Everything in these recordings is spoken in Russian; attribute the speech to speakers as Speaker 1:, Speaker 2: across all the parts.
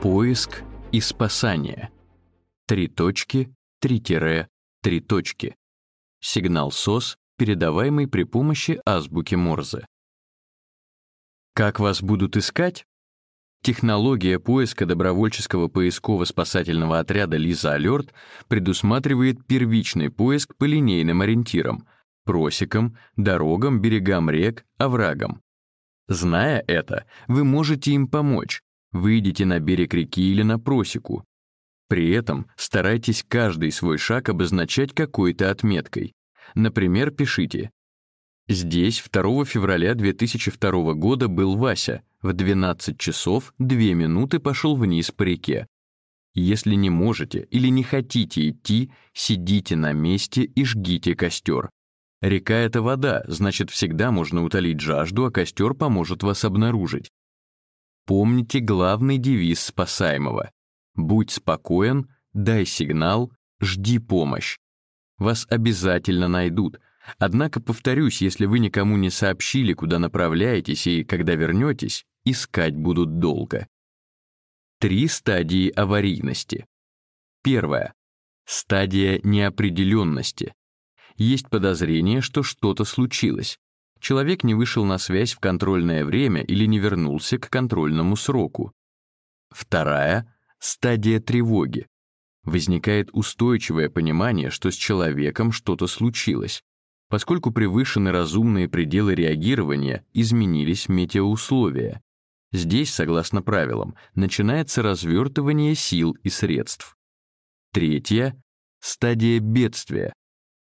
Speaker 1: Поиск и спасание. Три точки, три тире, три точки. Сигнал СОС, передаваемый при помощи азбуки Морзе. Как вас будут искать? Технология поиска добровольческого поисково-спасательного отряда «Лиза Алерт» предусматривает первичный поиск по линейным ориентирам — просекам, дорогам, берегам рек, оврагам. Зная это, вы можете им помочь. Выйдите на берег реки или на просеку. При этом старайтесь каждый свой шаг обозначать какой-то отметкой. Например, пишите Здесь 2 февраля 2002 года был Вася. В 12 часов 2 минуты пошел вниз по реке. Если не можете или не хотите идти, сидите на месте и жгите костер. Река — это вода, значит, всегда можно утолить жажду, а костер поможет вас обнаружить. Помните главный девиз спасаемого. «Будь спокоен, дай сигнал, жди помощь». Вас обязательно найдут — Однако, повторюсь, если вы никому не сообщили, куда направляетесь и когда вернетесь, искать будут долго. Три стадии аварийности. Первая. Стадия неопределенности. Есть подозрение, что что-то случилось. Человек не вышел на связь в контрольное время или не вернулся к контрольному сроку. Вторая — стадия тревоги. Возникает устойчивое понимание, что с человеком что-то случилось. Поскольку превышены разумные пределы реагирования, изменились метеоусловия. Здесь, согласно правилам, начинается развертывание сил и средств. Третья — стадия бедствия.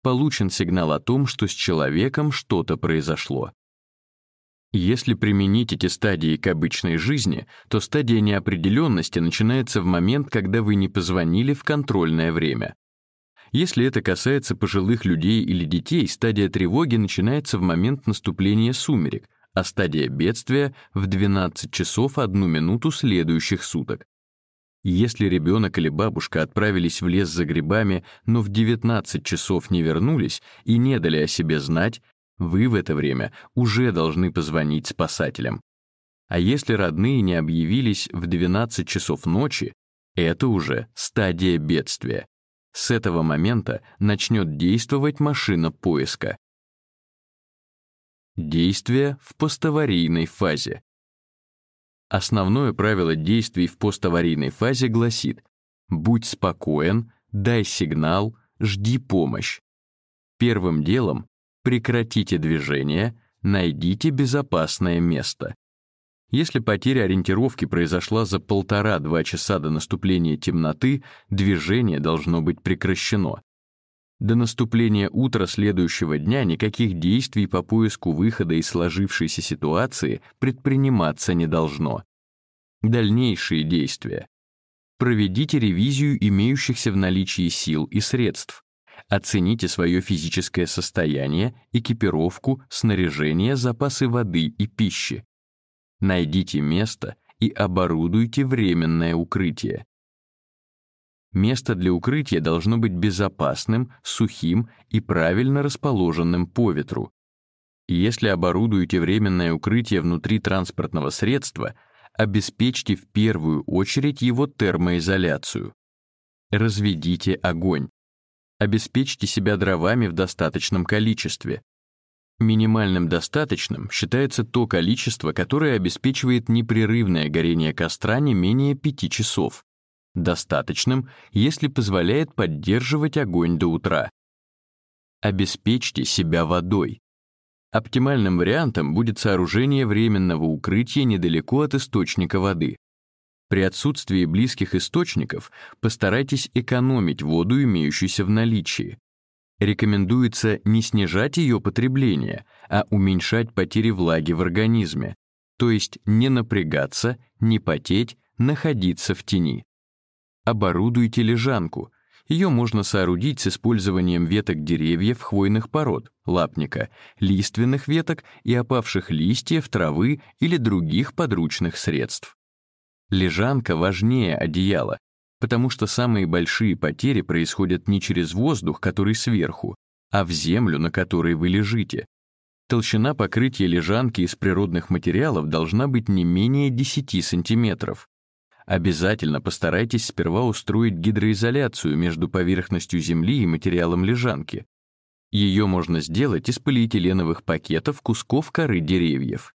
Speaker 1: Получен сигнал о том, что с человеком что-то произошло. Если применить эти стадии к обычной жизни, то стадия неопределенности начинается в момент, когда вы не позвонили в контрольное время. Если это касается пожилых людей или детей, стадия тревоги начинается в момент наступления сумерек, а стадия бедствия — в 12 часов 1 минуту следующих суток. Если ребенок или бабушка отправились в лес за грибами, но в 19 часов не вернулись и не дали о себе знать, вы в это время уже должны позвонить спасателям. А если родные не объявились в 12 часов ночи, это уже стадия бедствия. С этого момента начнет действовать машина поиска. Действие в поставарийной фазе. Основное правило действий в поставарийной фазе гласит «Будь спокоен, дай сигнал, жди помощь». Первым делом прекратите движение, найдите безопасное место. Если потеря ориентировки произошла за полтора-два часа до наступления темноты, движение должно быть прекращено. До наступления утра следующего дня никаких действий по поиску выхода из сложившейся ситуации предприниматься не должно. Дальнейшие действия. Проведите ревизию имеющихся в наличии сил и средств. Оцените свое физическое состояние, экипировку, снаряжение, запасы воды и пищи. Найдите место и оборудуйте временное укрытие. Место для укрытия должно быть безопасным, сухим и правильно расположенным по ветру. Если оборудуете временное укрытие внутри транспортного средства, обеспечьте в первую очередь его термоизоляцию. Разведите огонь. Обеспечьте себя дровами в достаточном количестве. Минимальным достаточным считается то количество, которое обеспечивает непрерывное горение костра не менее 5 часов. Достаточным, если позволяет поддерживать огонь до утра. Обеспечьте себя водой. Оптимальным вариантом будет сооружение временного укрытия недалеко от источника воды. При отсутствии близких источников постарайтесь экономить воду, имеющуюся в наличии. Рекомендуется не снижать ее потребление, а уменьшать потери влаги в организме, то есть не напрягаться, не потеть, находиться в тени. Оборудуйте лежанку. Ее можно соорудить с использованием веток деревьев хвойных пород, лапника, лиственных веток и опавших листьев, травы или других подручных средств. Лежанка важнее одеяла, потому что самые большие потери происходят не через воздух, который сверху, а в землю, на которой вы лежите. Толщина покрытия лежанки из природных материалов должна быть не менее 10 сантиметров. Обязательно постарайтесь сперва устроить гидроизоляцию между поверхностью земли и материалом лежанки. Ее можно сделать из полиэтиленовых пакетов кусков коры деревьев.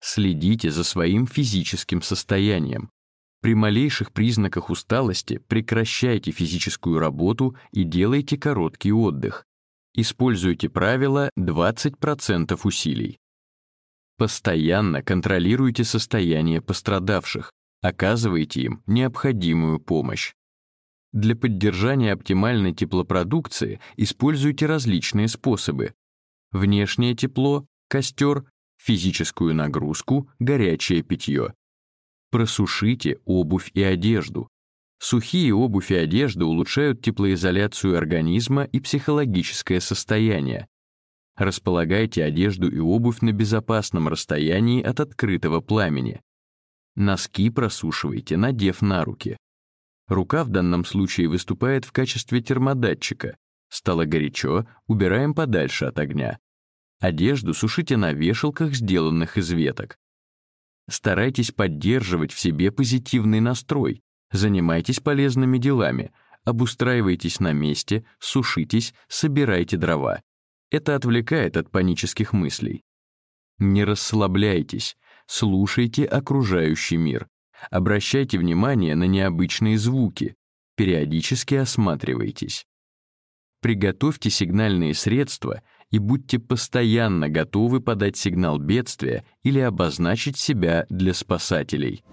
Speaker 1: Следите за своим физическим состоянием. При малейших признаках усталости прекращайте физическую работу и делайте короткий отдых. Используйте правило 20% усилий. Постоянно контролируйте состояние пострадавших, оказывайте им необходимую помощь. Для поддержания оптимальной теплопродукции используйте различные способы. Внешнее тепло, костер, физическую нагрузку, горячее питье. Просушите обувь и одежду. Сухие обувь и одежда улучшают теплоизоляцию организма и психологическое состояние. Располагайте одежду и обувь на безопасном расстоянии от открытого пламени. Носки просушивайте, надев на руки. Рука в данном случае выступает в качестве термодатчика. Стало горячо, убираем подальше от огня. Одежду сушите на вешалках, сделанных из веток. Старайтесь поддерживать в себе позитивный настрой. Занимайтесь полезными делами. Обустраивайтесь на месте, сушитесь, собирайте дрова. Это отвлекает от панических мыслей. Не расслабляйтесь, слушайте окружающий мир. Обращайте внимание на необычные звуки. Периодически осматривайтесь. Приготовьте сигнальные средства и будьте постоянно готовы подать сигнал бедствия или обозначить себя для спасателей.